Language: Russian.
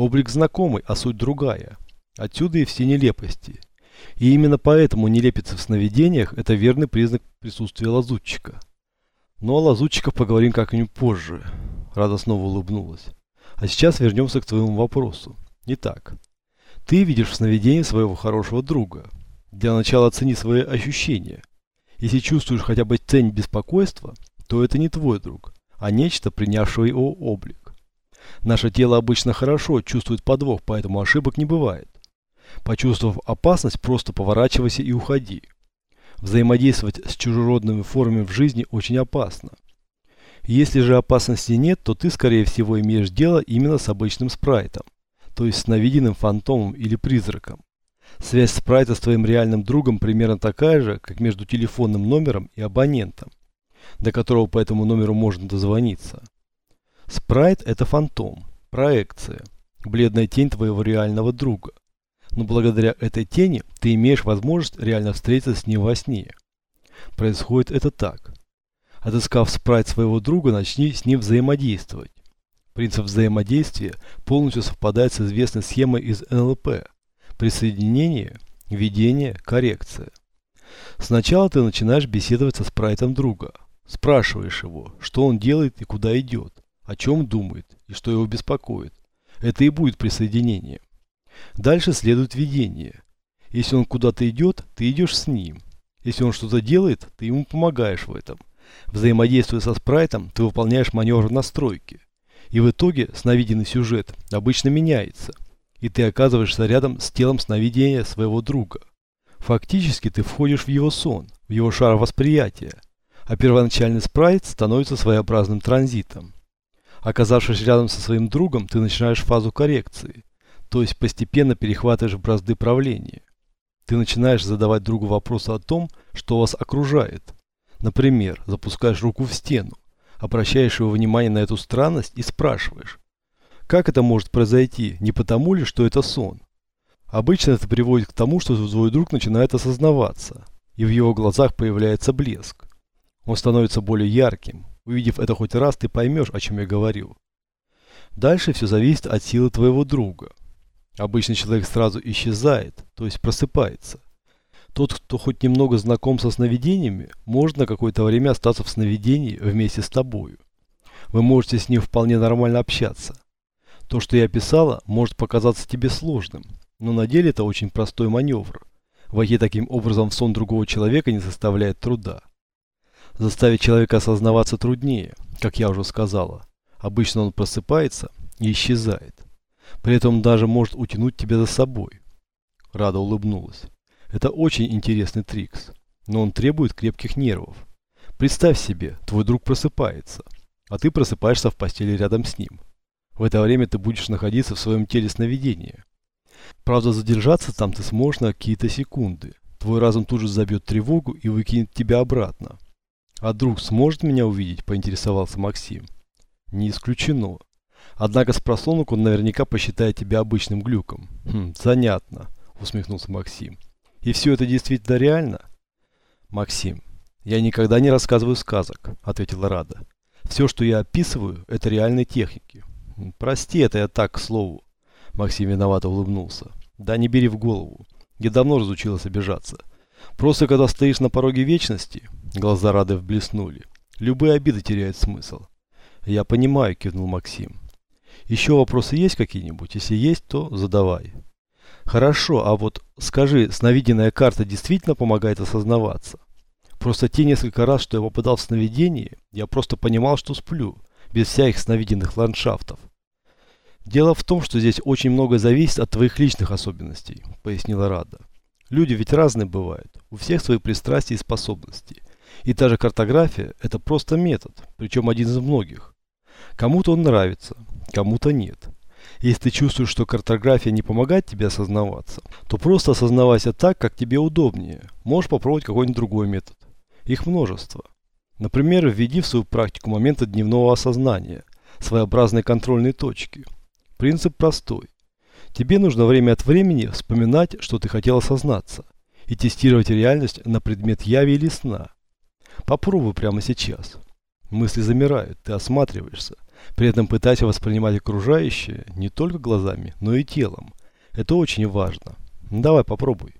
Облик знакомый, а суть другая. Отсюда и все нелепости. И именно поэтому нелепица в сновидениях – это верный признак присутствия лазутчика. Но о лазутчиках поговорим как-нибудь позже. Рада снова улыбнулась. А сейчас вернемся к твоему вопросу. Итак, ты видишь в сновидении своего хорошего друга. Для начала оцени свои ощущения. Если чувствуешь хотя бы тень беспокойства, то это не твой друг, а нечто, принявшее его облик. Наше тело обычно хорошо чувствует подвох, поэтому ошибок не бывает. Почувствовав опасность, просто поворачивайся и уходи. Взаимодействовать с чужеродными формами в жизни очень опасно. Если же опасности нет, то ты, скорее всего, имеешь дело именно с обычным спрайтом, то есть с навиденным фантомом или призраком. Связь спрайта с твоим реальным другом примерно такая же, как между телефонным номером и абонентом, до которого по этому номеру можно дозвониться. Спрайт – это фантом, проекция, бледная тень твоего реального друга но благодаря этой тени ты имеешь возможность реально встретиться с ним во сне. Происходит это так. Отыскав спрайт своего друга, начни с ним взаимодействовать. Принцип взаимодействия полностью совпадает с известной схемой из НЛП. Присоединение, введение, коррекция. Сначала ты начинаешь беседовать со спрайтом друга. Спрашиваешь его, что он делает и куда идет, о чем думает и что его беспокоит. Это и будет присоединение. Дальше следует видение. Если он куда-то идет, ты идешь с ним. Если он что-то делает, ты ему помогаешь в этом. Взаимодействуя со спрайтом, ты выполняешь маневр настройки. И в итоге сновиденный сюжет обычно меняется. И ты оказываешься рядом с телом сновидения своего друга. Фактически ты входишь в его сон, в его шар восприятия. А первоначальный спрайт становится своеобразным транзитом. Оказавшись рядом со своим другом, ты начинаешь фазу коррекции то есть постепенно перехватываешь бразды правления. Ты начинаешь задавать другу вопросы о том, что вас окружает. Например, запускаешь руку в стену, обращаешь его внимание на эту странность и спрашиваешь, как это может произойти, не потому ли, что это сон? Обычно это приводит к тому, что твой друг начинает осознаваться, и в его глазах появляется блеск. Он становится более ярким. Увидев это хоть раз, ты поймешь, о чем я говорил. Дальше все зависит от силы твоего друга. Обычный человек сразу исчезает, то есть просыпается. Тот, кто хоть немного знаком со сновидениями, может на какое-то время остаться в сновидении вместе с тобою. Вы можете с ним вполне нормально общаться. То, что я описала, может показаться тебе сложным, но на деле это очень простой маневр. Войти таким образом в сон другого человека не составляет труда. Заставить человека осознаваться труднее, как я уже сказала. Обычно он просыпается и исчезает. При этом даже может утянуть тебя за собой. Рада улыбнулась. Это очень интересный трикс, но он требует крепких нервов. Представь себе, твой друг просыпается, а ты просыпаешься в постели рядом с ним. В это время ты будешь находиться в своем теле сновидения. Правда, задержаться там ты сможешь на какие-то секунды. Твой разум тут же забьет тревогу и выкинет тебя обратно. А друг сможет меня увидеть, поинтересовался Максим. Не исключено. Однако с просонок он наверняка посчитает тебя обычным глюком. Хм, занятно, усмехнулся Максим. И все это действительно реально? Максим, я никогда не рассказываю сказок, ответила Рада. Все, что я описываю, это реальные техники. Прости, это я так, к слову. Максим виновато улыбнулся. Да не бери в голову. Я давно разучилась обижаться. Просто когда стоишь на пороге вечности, глаза Рады блеснули. Любые обиды теряют смысл. Я понимаю, кивнул Максим. Еще вопросы есть какие-нибудь? Если есть, то задавай. Хорошо, а вот скажи, сновиденная карта действительно помогает осознаваться? Просто те несколько раз, что я попадал в сновидение, я просто понимал, что сплю, без всяких сновиденных ландшафтов. Дело в том, что здесь очень многое зависит от твоих личных особенностей, пояснила Рада. Люди ведь разные бывают, у всех свои пристрастия и способности. И та же картография – это просто метод, причем один из многих. Кому-то он нравится, кому-то нет. Если ты чувствуешь, что картография не помогает тебе осознаваться, то просто осознавайся так, как тебе удобнее. Можешь попробовать какой-нибудь другой метод. Их множество. Например, введи в свою практику моменты дневного осознания, своеобразной контрольной точки. Принцип простой. Тебе нужно время от времени вспоминать, что ты хотел осознаться, и тестировать реальность на предмет яви или сна. Попробуй прямо сейчас. Мысли замирают, ты осматриваешься, при этом пытаясь воспринимать окружающее не только глазами, но и телом. Это очень важно. Давай попробуй.